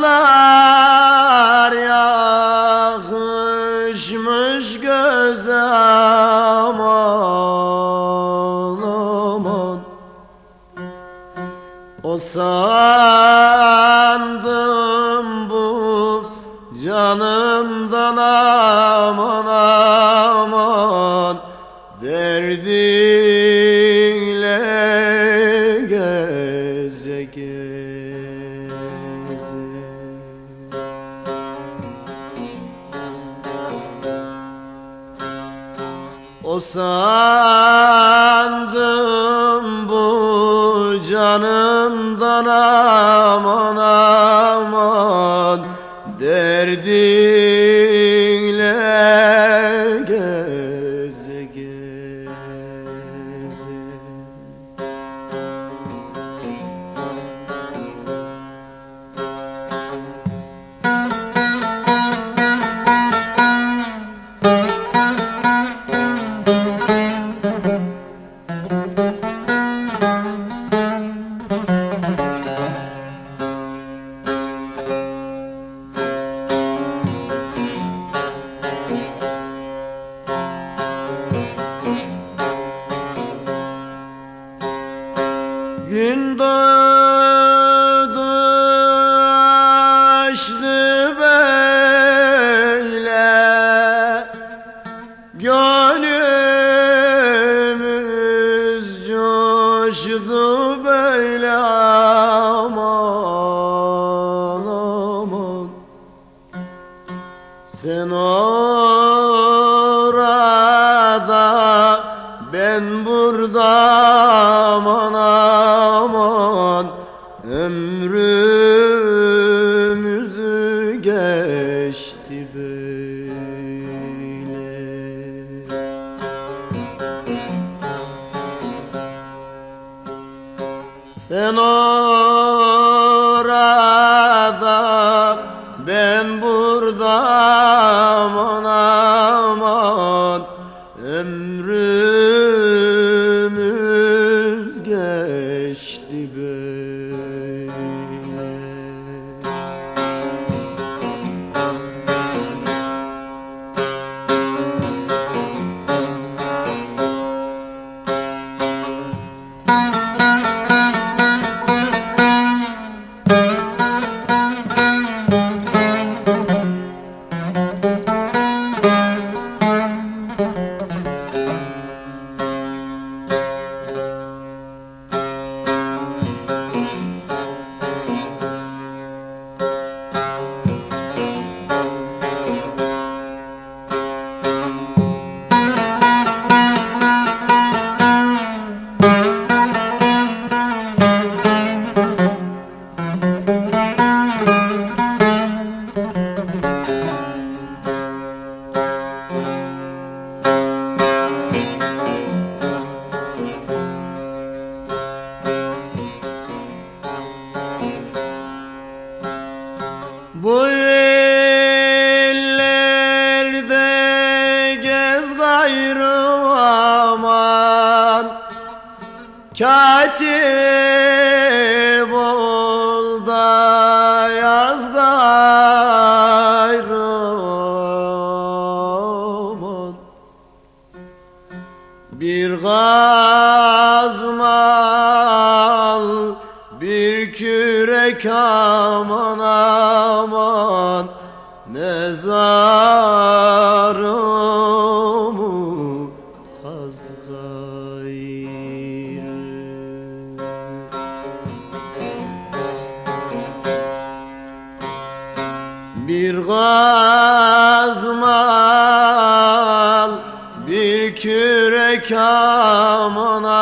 Kaşlar yakışmış göze aman aman O sandım bu canımdan aman aman O sandım bu canımdan aman aman Derdinle Gün doğdu açtı böyle. Gönlümüz coştu böyle aman Sen orada ben burada Ömrümüzü geçti böyle. Sen orada ben burada aman aman. Ömrümüz Bu illerde gez gayrı aman. Katip ol da yaz gayrı aman. Bir gazmal bir kürek azmal bir kürek amana